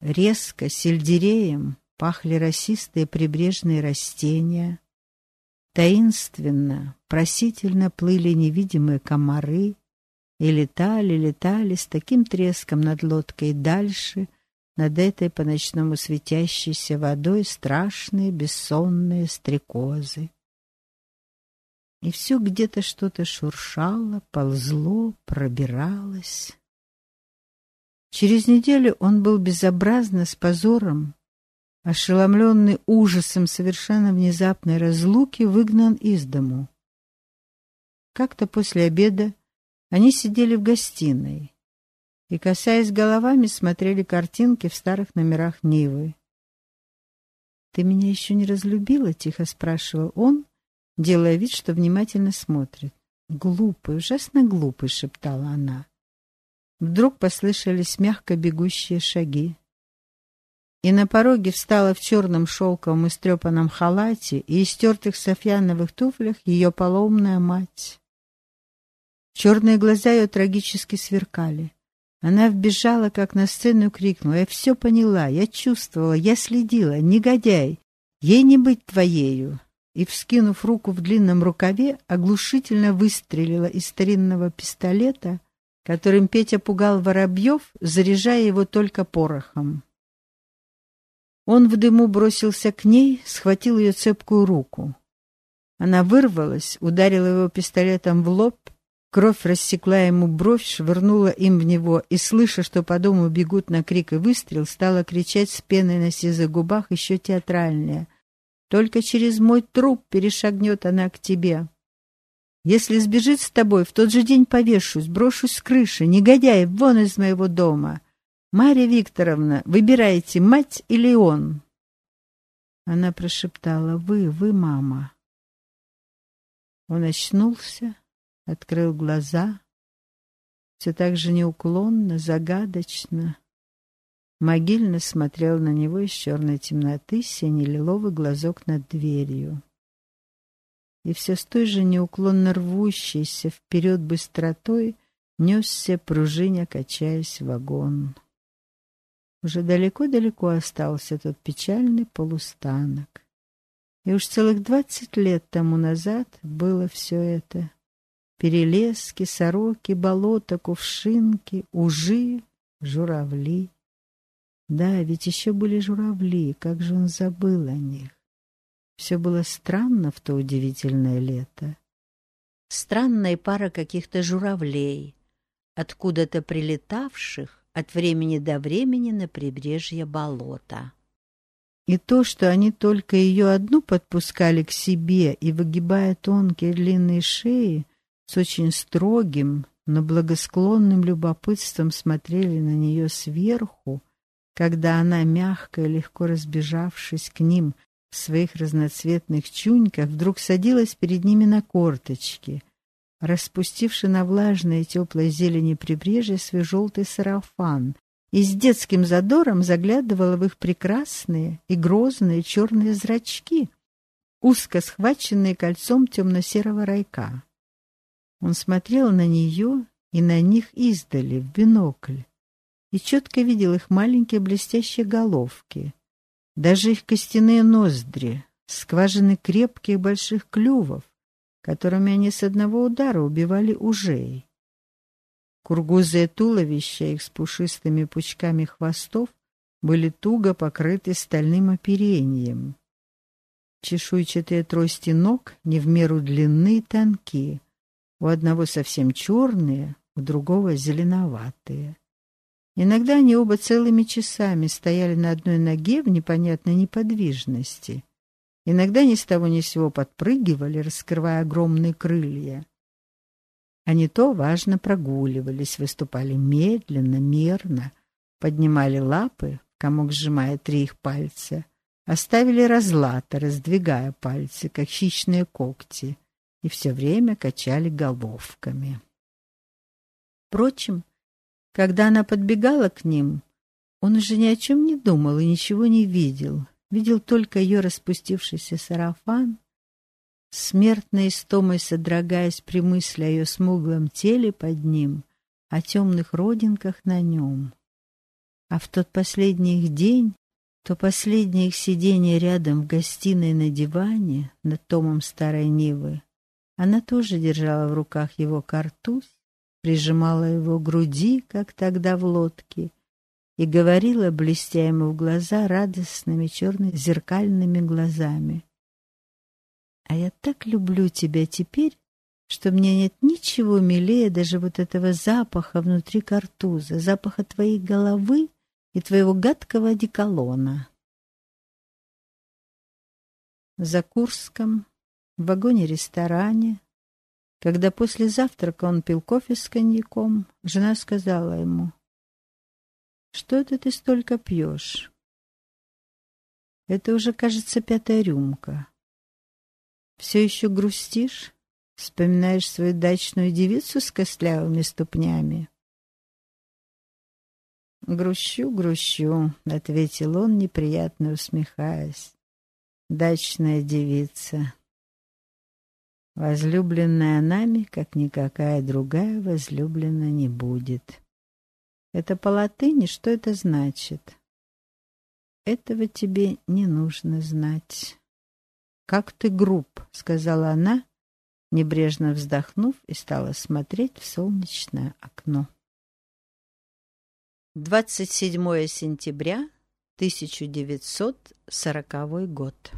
резко, сельдереем пахли росистые прибрежные растения. Таинственно, просительно плыли невидимые комары и летали, летали с таким треском над лодкой дальше, над этой по-ночному светящейся водой страшные бессонные стрекозы. И все где-то что-то шуршало, ползло, пробиралось. Через неделю он был безобразно с позором, ошеломленный ужасом совершенно внезапной разлуки, выгнан из дому. Как-то после обеда они сидели в гостиной и, касаясь головами, смотрели картинки в старых номерах Нивы. «Ты меня еще не разлюбила?» — тихо спрашивал он, делая вид, что внимательно смотрит. «Глупый, ужасно глупый», — шептала она. Вдруг послышались мягко бегущие шаги. И на пороге встала в черном шелковом истрепанном халате и истертых софьяновых туфлях ее поломная мать. Черные глаза ее трагически сверкали. Она вбежала, как на сцену, крикнула. «Я все поняла, я чувствовала, я следила. Негодяй! Ей не быть твоею!» И, вскинув руку в длинном рукаве, оглушительно выстрелила из старинного пистолета, которым Петя пугал воробьев, заряжая его только порохом. Он в дыму бросился к ней, схватил ее цепкую руку. Она вырвалась, ударила его пистолетом в лоб, кровь рассекла ему бровь, швырнула им в него, и, слыша, что по дому бегут на крик и выстрел, стала кричать с пеной на сизых губах еще театральнее. «Только через мой труп перешагнет она к тебе!» Если сбежит с тобой, в тот же день повешусь, брошусь с крыши. Негодяй, вон из моего дома. Марья Викторовна, выбирайте, мать или он?» Она прошептала, «Вы, вы, мама». Он очнулся, открыл глаза, все так же неуклонно, загадочно. Могильно смотрел на него из черной темноты сине-лиловый глазок над дверью и все с той же неуклонно рвущейся вперед быстротой несся пружиня, качаясь вагон. Уже далеко-далеко остался тот печальный полустанок. И уж целых двадцать лет тому назад было все это. Перелески, сороки, болота, кувшинки, ужи, журавли. Да, ведь еще были журавли, как же он забыл о них. Все было странно в то удивительное лето. Странная пара каких-то журавлей, откуда-то прилетавших от времени до времени на прибрежье болота. И то, что они только ее одну подпускали к себе и, выгибая тонкие длинные шеи, с очень строгим, но благосклонным любопытством смотрели на нее сверху, когда она, мягко и легко разбежавшись к ним, в своих разноцветных чуньках вдруг садилась перед ними на корточки, распустивши на влажной и теплой зелени прибрежья свой желтый сарафан, и с детским задором заглядывала в их прекрасные и грозные черные зрачки, узко схваченные кольцом темно-серого райка. Он смотрел на нее и на них издали, в бинокль, и четко видел их маленькие блестящие головки — даже их костяные ноздри, скважины крепких больших клювов, которыми они с одного удара убивали ужей. Кургузые туловища их с пушистыми пучками хвостов были туго покрыты стальным оперением. Чешуйчатые трости ног не в меру длинны и тонкие, у одного совсем черные, у другого зеленоватые. Иногда они оба целыми часами стояли на одной ноге в непонятной неподвижности. Иногда ни с того ни с сего подпрыгивали, раскрывая огромные крылья. Они то важно прогуливались, выступали медленно, мерно, поднимали лапы, комок сжимая три их пальца, оставили разлаты, раздвигая пальцы, как хищные когти, и все время качали головками. Впрочем, когда она подбегала к ним, он уже ни о чем не думал и ничего не видел. Видел только ее распустившийся сарафан, смертной истомой содрогаясь при мысли о ее смуглом теле под ним, о темных родинках на нем. А в тот последний их день, то последнее их сидение рядом в гостиной на диване над томом старой Нивы, она тоже держала в руках его картуз, прижимала его к груди, как тогда в лодке, и говорила, блестя ему в глаза радостными черными зеркальными глазами. «А я так люблю тебя теперь, что мне нет ничего милее даже вот этого запаха внутри картуза, запаха твоей головы и твоего гадкого одеколона». За Курском, в вагоне-ресторане, когда после завтрака он пил кофе с коньяком, жена сказала ему, «Что это ты столько пьешь?» «Это уже, кажется, пятая рюмка. Все еще грустишь? Вспоминаешь свою дачную девицу с костлявыми ступнями?» «Грущу, грущу», — ответил он, неприятно усмехаясь. «Дачная девица. Возлюбленная нами, как никакая другая возлюблена не будет. Это по латыни, что это значит? Этого тебе не нужно знать. Как ты груб, сказала она, небрежно вздохнув и стала смотреть в солнечное окно. 27 сентября 1940 год.